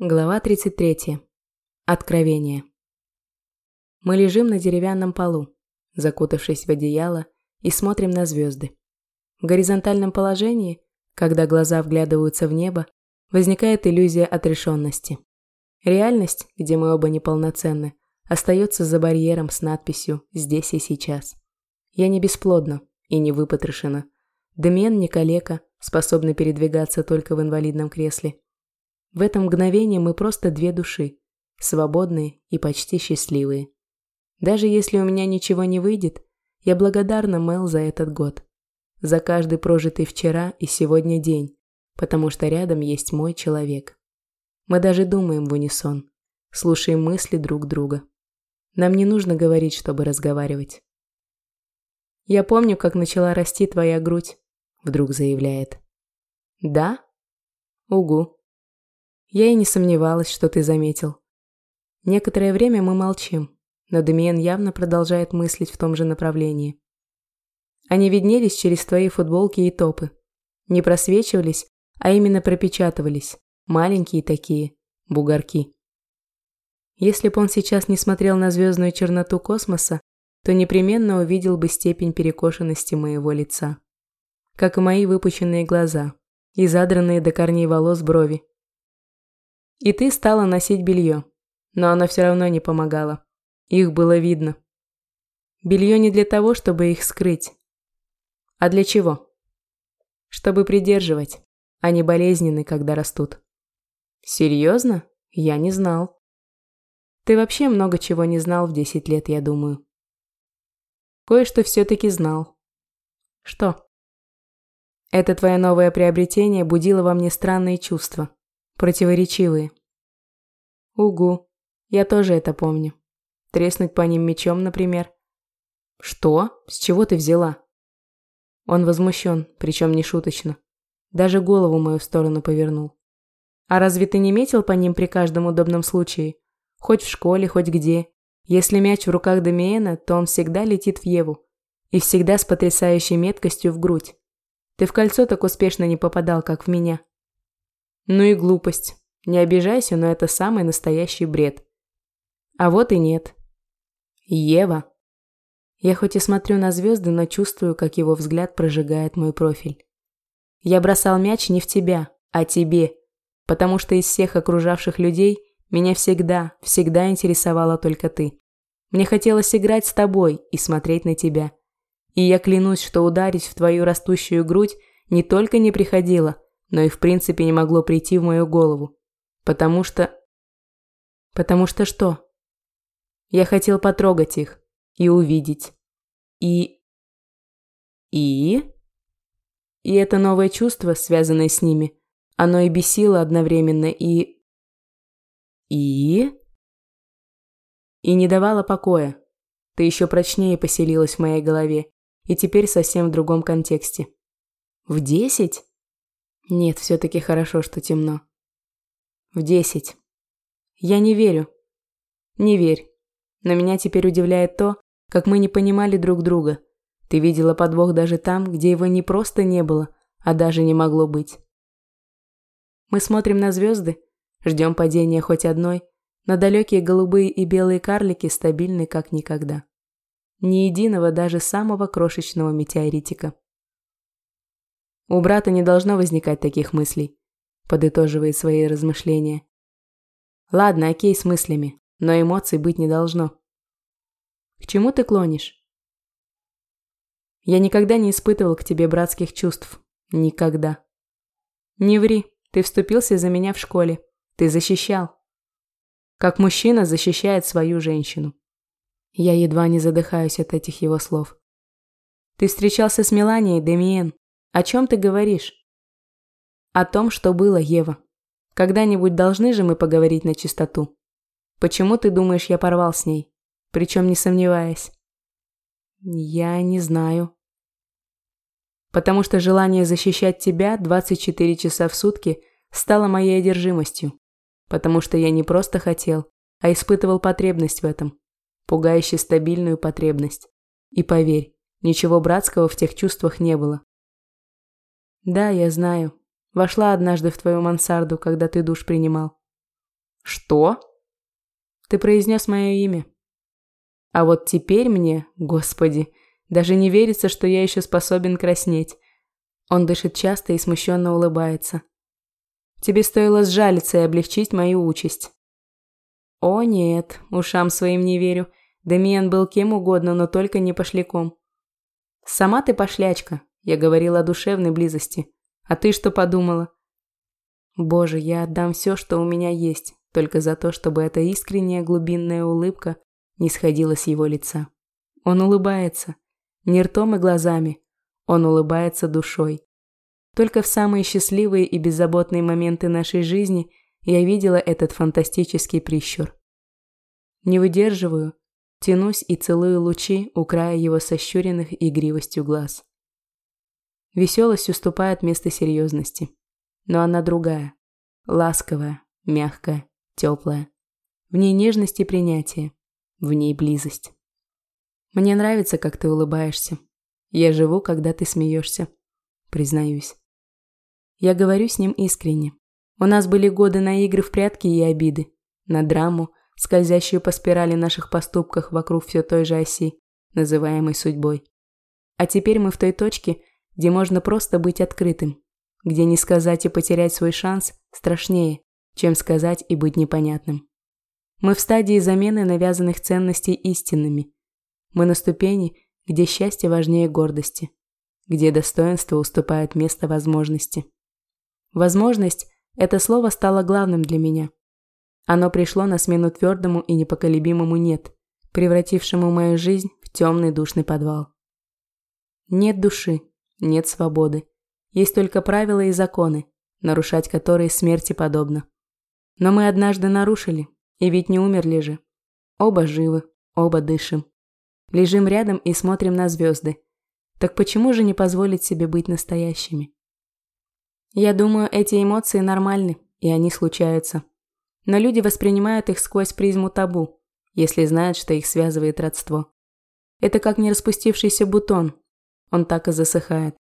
Глава 33. Откровение. Мы лежим на деревянном полу, закутавшись в одеяло, и смотрим на звезды. В горизонтальном положении, когда глаза вглядываются в небо, возникает иллюзия отрешенности. Реальность, где мы оба неполноценны, остается за барьером с надписью «Здесь и сейчас». Я не бесплодна и не выпотрошена. Демен не калека, способный передвигаться только в инвалидном кресле – в этом мгновении мы просто две души, свободные и почти счастливые. Даже если у меня ничего не выйдет, я благодарна Мел за этот год. За каждый прожитый вчера и сегодня день, потому что рядом есть мой человек. Мы даже думаем в унисон, слушаем мысли друг друга. Нам не нужно говорить, чтобы разговаривать. «Я помню, как начала расти твоя грудь», – вдруг заявляет. «Да? Угу. Я и не сомневалась, что ты заметил. Некоторое время мы молчим, но Демиен явно продолжает мыслить в том же направлении. Они виднелись через твои футболки и топы. Не просвечивались, а именно пропечатывались. Маленькие такие, бугорки. Если бы он сейчас не смотрел на звездную черноту космоса, то непременно увидел бы степень перекошенности моего лица. Как и мои выпученные глаза и задранные до корней волос брови, и ты стала носить белье. Но оно все равно не помогало. Их было видно. Белье не для того, чтобы их скрыть. А для чего? Чтобы придерживать. Они болезненны, когда растут. Серьезно? Я не знал. Ты вообще много чего не знал в 10 лет, я думаю. Кое-что все-таки знал. Что? Это твое новое приобретение будило во мне странные чувства противоречивые. Угу, я тоже это помню. Треснуть по ним мечом, например. Что? С чего ты взяла? Он возмущен, причем не шуточно. Даже голову мою в сторону повернул. А разве ты не метил по ним при каждом удобном случае? Хоть в школе, хоть где. Если мяч в руках Дамиена, то он всегда летит в Еву. И всегда с потрясающей меткостью в грудь. Ты в кольцо так успешно не попадал, как в меня. Ну и глупость. Не обижайся, но это самый настоящий бред. А вот и нет. Ева. Я хоть и смотрю на звезды, но чувствую, как его взгляд прожигает мой профиль. Я бросал мяч не в тебя, а тебе, потому что из всех окружавших людей меня всегда, всегда интересовала только ты. Мне хотелось играть с тобой и смотреть на тебя. И я клянусь, что ударить в твою растущую грудь не только не приходило, но и в принципе не могло прийти в мою голову. Потому что... Потому что что? Я хотел потрогать их и увидеть. И... И... И это новое чувство, связанное с ними, оно и бесило одновременно, и... И... И не давало покоя. Ты еще прочнее поселилась в моей голове, и теперь совсем в другом контексте. В десять? Нет, все-таки хорошо, что темно. В десять. Я не верю. Не верь. Но меня теперь удивляет то, как мы не понимали друг друга. Ты видела подвох даже там, где его не просто не было, а даже не могло быть. Мы смотрим на звезды, ждем падения хоть одной, но далекие голубые и белые карлики стабильны как никогда. Ни единого даже самого крошечного метеоритика. У брата не должно возникать таких мыслей, подытоживает свои размышления. Ладно, окей с мыслями, но эмоций быть не должно. К чему ты клонишь? Я никогда не испытывал к тебе братских чувств. Никогда. Не ври, ты вступился за меня в школе. Ты защищал. Как мужчина защищает свою женщину. Я едва не задыхаюсь от этих его слов. Ты встречался с Меланией, Демиен. О чем ты говоришь? О том, что было, Ева. Когда-нибудь должны же мы поговорить на чистоту. Почему ты думаешь, я порвал с ней? Причем не сомневаясь. Я не знаю. Потому что желание защищать тебя 24 часа в сутки стало моей одержимостью. Потому что я не просто хотел, а испытывал потребность в этом. Пугающе стабильную потребность. И поверь, ничего братского в тех чувствах не было. Да, я знаю. Вошла однажды в твою мансарду, когда ты душ принимал. Что? Ты произнес мое имя. А вот теперь мне, господи, даже не верится, что я еще способен краснеть. Он дышит часто и смущенно улыбается. Тебе стоило сжалиться и облегчить мою участь. О нет, ушам своим не верю. Демиан был кем угодно, но только не пошляком. Сама ты пошлячка, я говорила о душевной близости. А ты что подумала? Боже, я отдам все, что у меня есть, только за то, чтобы эта искренняя глубинная улыбка не сходила с его лица. Он улыбается. Не ртом и глазами. Он улыбается душой. Только в самые счастливые и беззаботные моменты нашей жизни я видела этот фантастический прищур. Не выдерживаю, тянусь и целую лучи у края его сощуренных игривостью глаз. Веселость уступает место серьезности. Но она другая. Ласковая, мягкая, теплая. В ней нежность и принятие. В ней близость. Мне нравится, как ты улыбаешься. Я живу, когда ты смеешься. Признаюсь. Я говорю с ним искренне. У нас были годы на игры в прятки и обиды. На драму, скользящую по спирали наших поступках вокруг все той же оси, называемой судьбой. А теперь мы в той точке, где можно просто быть открытым, где не сказать и потерять свой шанс страшнее, чем сказать и быть непонятным. Мы в стадии замены навязанных ценностей истинными. Мы на ступени, где счастье важнее гордости, где достоинство уступает место возможности. Возможность – это слово стало главным для меня. Оно пришло на смену твердому и непоколебимому «нет», превратившему мою жизнь в темный душный подвал. Нет души, нет свободы. Есть только правила и законы, нарушать которые смерти подобно. Но мы однажды нарушили, и ведь не умерли же. Оба живы, оба дышим. Лежим рядом и смотрим на звезды. Так почему же не позволить себе быть настоящими? Я думаю, эти эмоции нормальны, и они случаются. Но люди воспринимают их сквозь призму табу, если знают, что их связывает родство. Это как не распустившийся бутон. Он так и засыхает.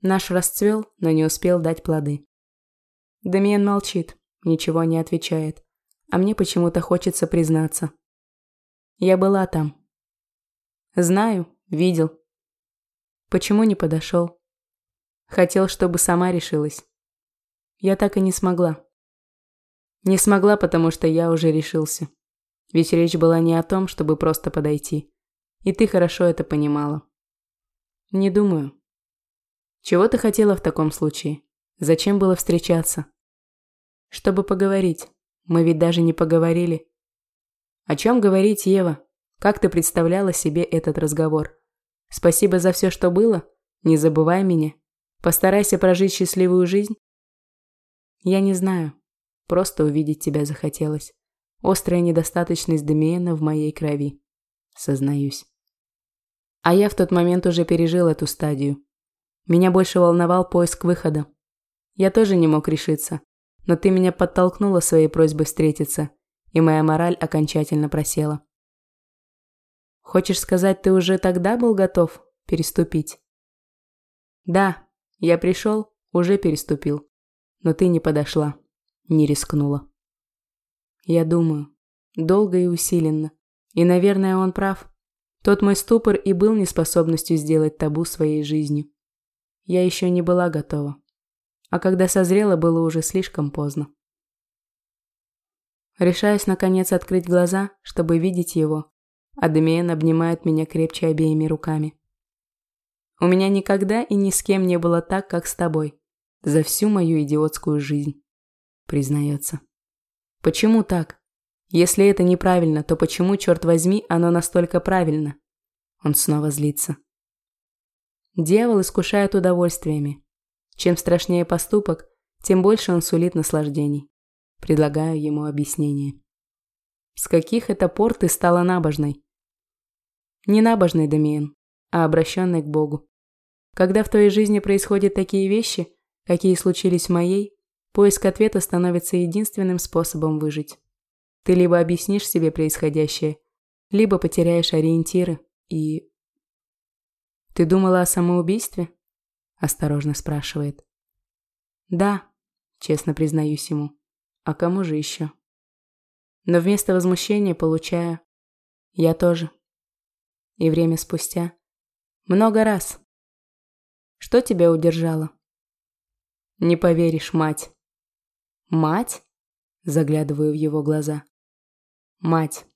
Наш расцвел, но не успел дать плоды. Дамиен молчит, ничего не отвечает а мне почему-то хочется признаться. Я была там. Знаю, видел. Почему не подошел? Хотел, чтобы сама решилась. Я так и не смогла. Не смогла, потому что я уже решился. Ведь речь была не о том, чтобы просто подойти. И ты хорошо это понимала. Не думаю. Чего ты хотела в таком случае? Зачем было встречаться? Чтобы поговорить. Мы ведь даже не поговорили. О чем говорить, Ева? Как ты представляла себе этот разговор? Спасибо за все, что было. Не забывай меня. Постарайся прожить счастливую жизнь. Я не знаю. Просто увидеть тебя захотелось. Острая недостаточность Демиена в моей крови. Сознаюсь. А я в тот момент уже пережил эту стадию. Меня больше волновал поиск выхода. Я тоже не мог решиться, но ты меня подтолкнула своей просьбой встретиться, и моя мораль окончательно просела. Хочешь сказать, ты уже тогда был готов переступить? Да, я пришел, уже переступил, но ты не подошла, не рискнула. Я думаю, долго и усиленно, и, наверное, он прав. Тот мой ступор и был неспособностью сделать табу своей жизнью. Я еще не была готова а когда созрела, было уже слишком поздно. Решаюсь, наконец, открыть глаза, чтобы видеть его, а обнимает меня крепче обеими руками. У меня никогда и ни с кем не было так, как с тобой, за всю мою идиотскую жизнь, признается. Почему так? Если это неправильно, то почему, черт возьми, оно настолько правильно? Он снова злится. Дьявол искушает удовольствиями, чем страшнее поступок, тем больше он сулит наслаждений. Предлагаю ему объяснение. С каких это пор ты стала набожной? Не набожной, Дамиен, а обращенной к Богу. Когда в твоей жизни происходят такие вещи, какие случились в моей, поиск ответа становится единственным способом выжить. Ты либо объяснишь себе происходящее, либо потеряешь ориентиры и... Ты думала о самоубийстве? Осторожно спрашивает. Да, честно признаюсь ему. А кому же еще? но вместо возмущения получаю «я тоже». И время спустя много раз. Что тебя удержало? Не поверишь, мать. Мать? Заглядываю в его глаза. Мать.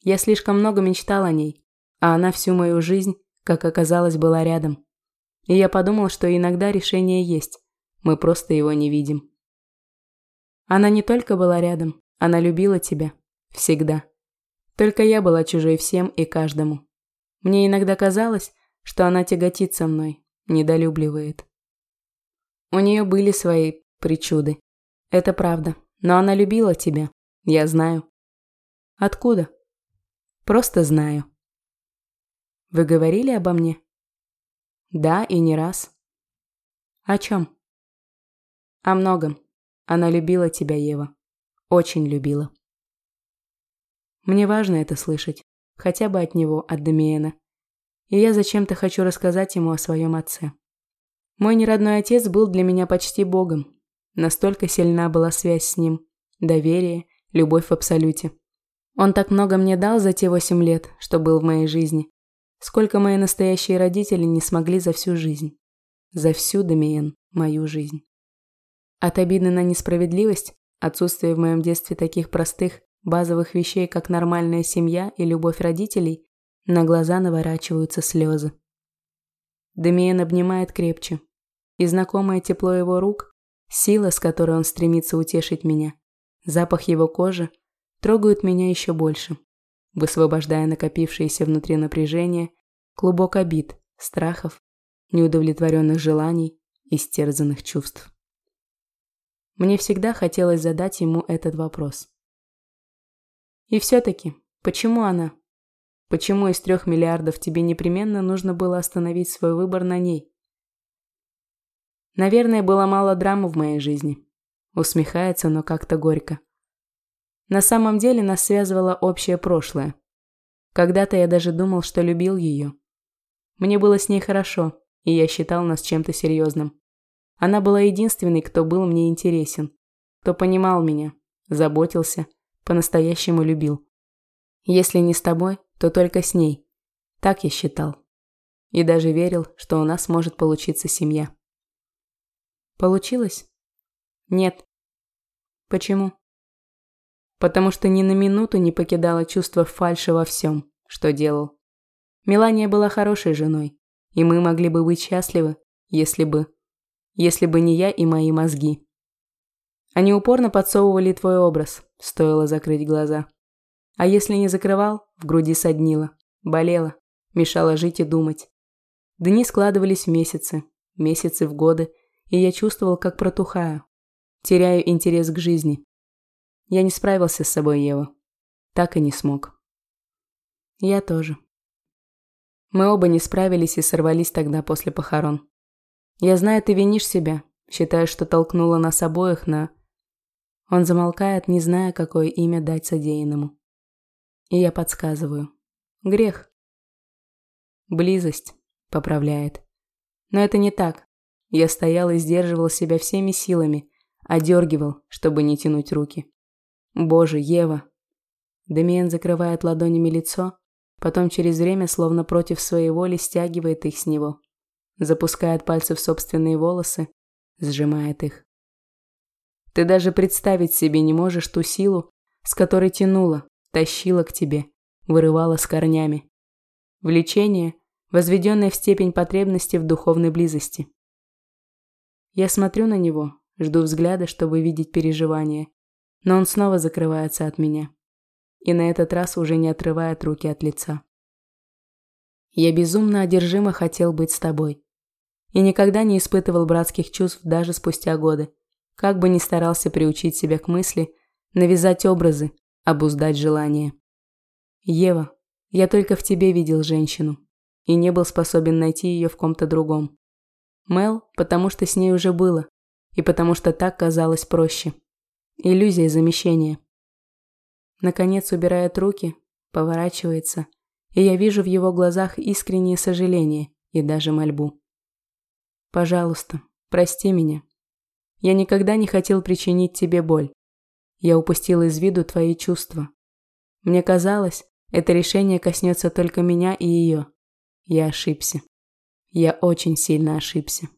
Я слишком много мечтал о ней, а она всю мою жизнь, как оказалось, была рядом. И я подумал, что иногда решение есть, мы просто его не видим. Она не только была рядом, она любила тебя. Всегда. Только я была чужой всем и каждому. Мне иногда казалось, что она тяготится мной, недолюбливает. У нее были свои причуды. Это правда. Но она любила тебя. Я знаю. Откуда? Просто знаю. Вы говорили обо мне? Да, и не раз. О чем? О многом. Она любила тебя, Ева. Очень любила. Мне важно это слышать. Хотя бы от него, от Демиена. И я зачем-то хочу рассказать ему о своем отце. Мой неродной отец был для меня почти богом. Настолько сильна была связь с ним. Доверие, любовь в абсолюте. Он так много мне дал за те восемь лет, что был в моей жизни. Сколько мои настоящие родители не смогли за всю жизнь. За всю, Дамиен, мою жизнь. От обиды на несправедливость, отсутствие в моем детстве таких простых, базовых вещей, как нормальная семья и любовь родителей, на глаза наворачиваются слезы. Демиен обнимает крепче, и знакомое тепло его рук, сила, с которой он стремится утешить меня, запах его кожи трогают меня еще больше, высвобождая накопившееся внутри напряжение, клубок обид, страхов, неудовлетворенных желаний и стерзанных чувств. Мне всегда хотелось задать ему этот вопрос. И все-таки, почему она? Почему из трех миллиардов тебе непременно нужно было остановить свой выбор на ней? Наверное, было мало драмы в моей жизни. Усмехается, но как-то горько. На самом деле нас связывало общее прошлое. Когда-то я даже думал, что любил ее. Мне было с ней хорошо, и я считал нас чем-то серьезным. Она была единственной, кто был мне интересен, кто понимал меня, заботился, по-настоящему любил. Если не с тобой, то только с ней. Так я считал. И даже верил, что у нас может получиться семья. Получилось? Нет. Почему? Потому что ни на минуту не покидало чувство фальши во всем, что делал. Мелания была хорошей женой, и мы могли бы быть счастливы, если бы... Если бы не я и мои мозги. Они упорно подсовывали твой образ, стоило закрыть глаза. А если не закрывал, в груди соднило, болело, мешало жить и думать. Дни складывались в месяцы, месяцы в годы, и я чувствовал, как протухаю. Теряю интерес к жизни. Я не справился с собой, Ева. Так и не смог. Я тоже. Мы оба не справились и сорвались тогда после похорон. Я знаю, ты винишь себя, считаешь, что толкнула нас обоих на... Он замолкает, не зная, какое имя дать содеянному. И я подсказываю. Грех. Близость, поправляет. Но это не так. Я стоял и сдерживал себя всеми силами, одергивал, чтобы не тянуть руки. Боже, Ева. Демиен закрывает ладонями лицо, потом через время, словно против своей воли, стягивает их с него. Запускает пальцы в собственные волосы, сжимает их. Ты даже представить себе не можешь ту силу, с которой тянула, тащила к тебе, вырывала с корнями. Влечение, возведенное в степень потребности в духовной близости. Я смотрю на него, жду взгляда, чтобы видеть переживания, но он снова закрывается от меня. И на этот раз уже не отрывает руки от лица. Я безумно одержимо хотел быть с тобой. И никогда не испытывал братских чувств даже спустя годы. Как бы ни старался приучить себя к мысли, навязать образы, обуздать желания. Ева, я только в тебе видел женщину и не был способен найти ее в ком-то другом. Мел, потому что с ней уже было, и потому что так казалось проще. Иллюзия замещения. Наконец убирает руки, поворачивается, и я вижу в его глазах искреннее сожаление и даже мольбу. «Пожалуйста, прости меня. Я никогда не хотел причинить тебе боль. Я упустил из виду твои чувства. Мне казалось, это решение коснется только меня и ее. Я ошибся. Я очень сильно ошибся.